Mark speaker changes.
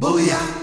Speaker 1: Booyah!